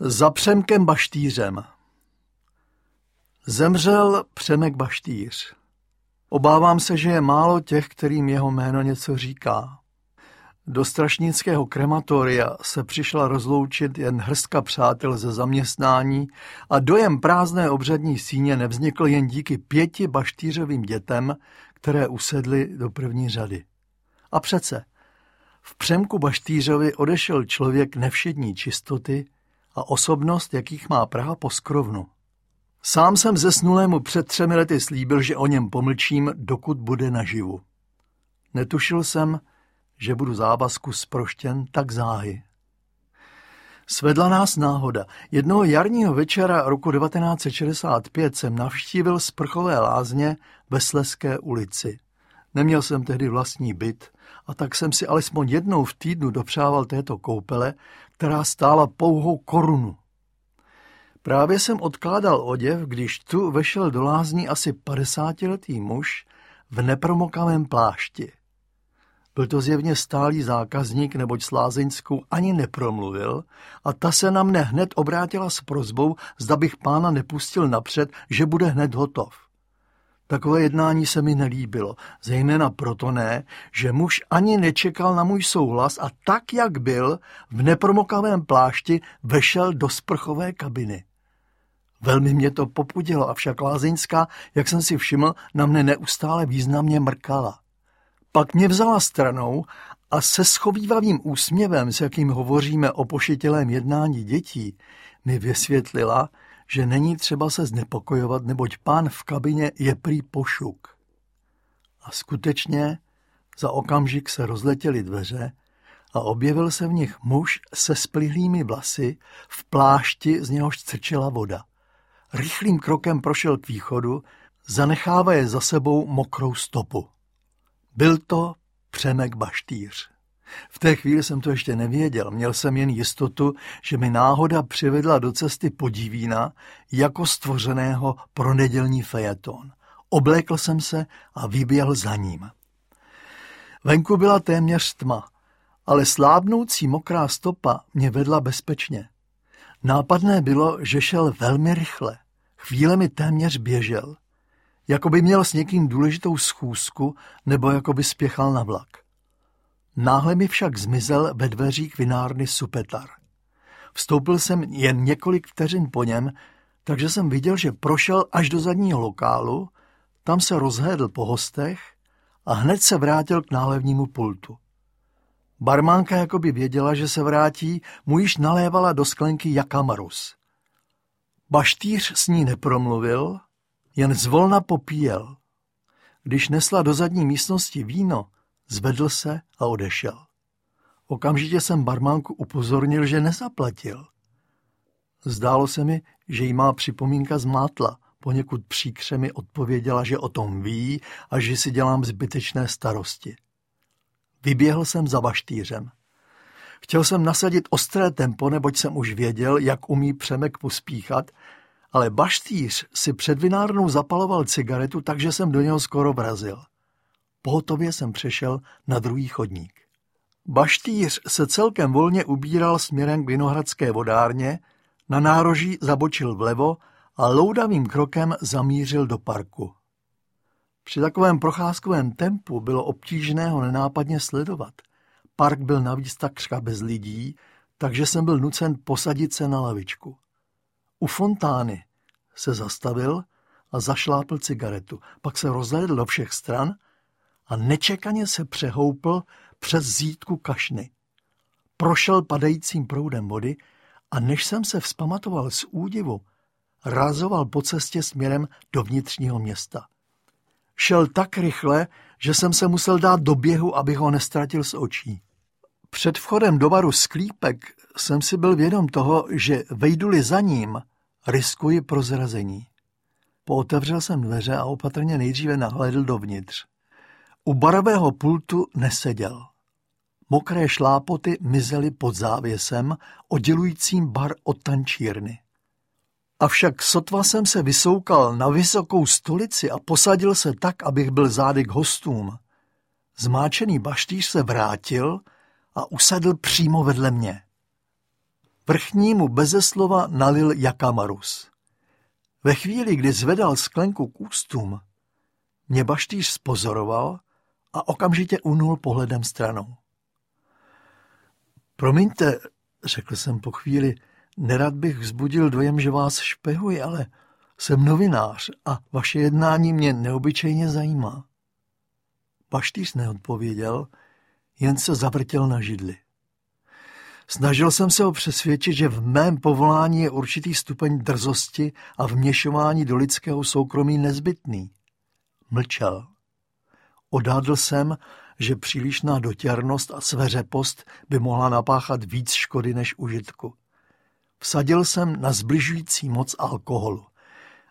Za Přemkem Baštýřem Zemřel Přemek Baštýř. Obávám se, že je málo těch, kterým jeho jméno něco říká. Do strašnického krematoria se přišla rozloučit jen hrstka přátel ze zaměstnání a dojem prázdné obřadní síně nevznikl jen díky pěti baštýřovým dětem, které usedly do první řady. A přece, v Přemku Baštýřovi odešel člověk nevšední čistoty a osobnost, jakých má Praha po skrovnu. Sám jsem zesnulému před třemi lety slíbil, že o něm pomlčím, dokud bude naživu. Netušil jsem, že budu závazku sproštěn tak záhy. Svedla nás náhoda. Jednoho jarního večera roku 1965 jsem navštívil sprchové lázně ve Sleské ulici. Neměl jsem tehdy vlastní byt a tak jsem si alespoň jednou v týdnu dopřával této koupele, která stála pouhou korunu. Právě jsem odkládal oděv, když tu vešel do lázní asi padesátiletý muž v nepromokavém plášti. Byl to zjevně stálý zákazník, neboť s lázeňskou ani nepromluvil a ta se na mne hned obrátila s prozbou, zda bych pána nepustil napřed, že bude hned hotov. Takové jednání se mi nelíbilo, zejména proto ne, že muž ani nečekal na můj souhlas a tak, jak byl, v nepromokavém plášti vešel do sprchové kabiny. Velmi mě to popudilo, avšak Lázeňská, jak jsem si všiml, na mne neustále významně mrkala. Pak mě vzala stranou a se schovývavým úsměvem, s jakým hovoříme o pošetilém jednání dětí, mi vysvětlila, že není třeba se znepokojovat, neboť pán v kabině je prý pošuk. A skutečně za okamžik se rozletěly dveře a objevil se v nich muž se splihlými vlasy v plášti, z něhož crčela voda. Rychlým krokem prošel k východu, zanechávaje za sebou mokrou stopu. Byl to Přemek Baštýř. V té chvíli jsem to ještě nevěděl, měl jsem jen jistotu, že mi náhoda přivedla do cesty podivína jako stvořeného pro nedělní fejeton. Oblékl jsem se a vyběhl za ním. Venku byla téměř tma, ale slábnoucí mokrá stopa mě vedla bezpečně. Nápadné bylo, že šel velmi rychle. Chvíle mi téměř běžel. Jako by měl s někým důležitou schůzku nebo jako by spěchal na vlak. Náhle mi však zmizel ve dveřích vinárny Supetar. Vstoupil jsem jen několik vteřin po něm, takže jsem viděl, že prošel až do zadního lokálu, tam se rozhlédl po hostech a hned se vrátil k nálevnímu pultu. Barmánka jako by věděla, že se vrátí, mu již nalévala do sklenky jakamarus. Baštýř s ní nepromluvil, jen zvolna popíjel. Když nesla do zadní místnosti víno, zvedl se a odešel. Okamžitě jsem barmánku upozornil, že nezaplatil. Zdálo se mi, že jí má připomínka zmátla. Poněkud příkře mi odpověděla, že o tom ví a že si dělám zbytečné starosti. Vyběhl jsem za baštýřem. Chtěl jsem nasadit ostré tempo, neboť jsem už věděl, jak umí Přemek pospíchat, ale baštýř si před vinárnou zapaloval cigaretu, takže jsem do něho skoro vrazil. Pohotově jsem přešel na druhý chodník. Baštýř se celkem volně ubíral směrem k vinohradské vodárně, na nároží zabočil vlevo a loudavým krokem zamířil do parku. Při takovém procházkovém tempu bylo obtížné ho nenápadně sledovat. Park byl navíc takřka bez lidí, takže jsem byl nucen posadit se na lavičku. U fontány se zastavil a zašlápl cigaretu. Pak se rozhlédl do všech stran a nečekaně se přehoupl přes zítku kašny. Prošel padajícím proudem vody a než jsem se vzpamatoval z údivu, rázoval po cestě směrem do vnitřního města. Šel tak rychle, že jsem se musel dát do běhu, abych ho nestratil z očí. Před vchodem do baru Sklípek jsem si byl vědom toho, že vejduli za ním, riskuji prozrazení. Pootevřel jsem dveře a opatrně nejdříve nahlédl dovnitř. U barového pultu neseděl. Mokré šlápoty mizely pod závěsem, oddělujícím bar od tančírny. Avšak sotva jsem se vysoukal na vysokou stolici a posadil se tak, abych byl zády k hostům. Zmáčený baštýř se vrátil a usedl přímo vedle mě. Vrchnímu beze slova nalil jakamarus. Ve chvíli, kdy zvedal sklenku k ústům, mě baštýř spozoroval a okamžitě unul pohledem stranou. Promiňte, řekl jsem po chvíli, nerad bych vzbudil dojem, že vás špehuji, ale jsem novinář a vaše jednání mě neobyčejně zajímá. Baštýř neodpověděl, jen se zavrtěl na židli. Snažil jsem se ho přesvědčit, že v mém povolání je určitý stupeň drzosti a vměšování do lidského soukromí nezbytný. Mlčel. Odhadl jsem, že přílišná dotěrnost a sveřepost by mohla napáchat víc škody než užitku. Vsadil jsem na zbližující moc alkoholu.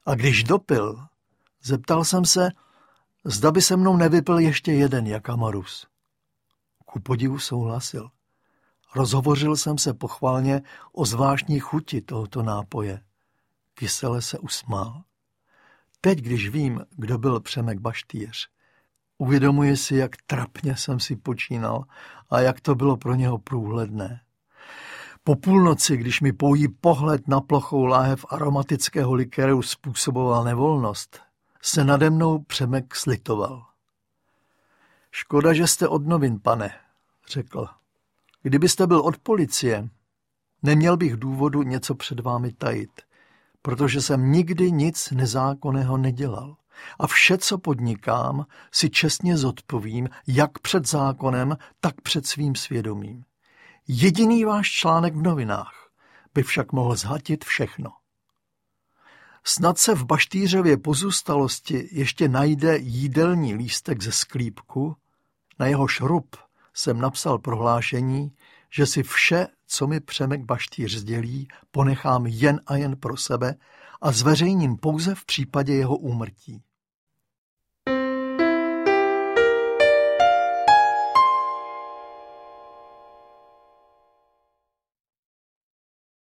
A když dopil, zeptal jsem se, zda by se mnou nevypil ještě jeden jakamarus. Ku podivu souhlasil. Rozhovořil jsem se pochválně o zvláštní chuti tohoto nápoje. Kysele se usmál. Teď, když vím, kdo byl Přemek Baštýř, uvědomuji si, jak trapně jsem si počínal a jak to bylo pro něho průhledné. Po půlnoci, když mi poují pohled na plochou láhev aromatického likéru způsoboval nevolnost, se nade mnou Přemek slitoval. Škoda, že jste od novin, pane, řekl. Kdybyste byl od policie, neměl bych důvodu něco před vámi tajit, protože jsem nikdy nic nezákonného nedělal. A vše, co podnikám, si čestně zodpovím, jak před zákonem, tak před svým svědomím. Jediný váš článek v novinách by však mohl zhatit všechno. Snad se v Baštýřově pozůstalosti ještě najde jídelní lístek ze sklípku, na jeho šrub jsem napsal prohlášení, že si vše, co mi Přemek Baštýř sdělí, ponechám jen a jen pro sebe a zveřejním pouze v případě jeho úmrtí.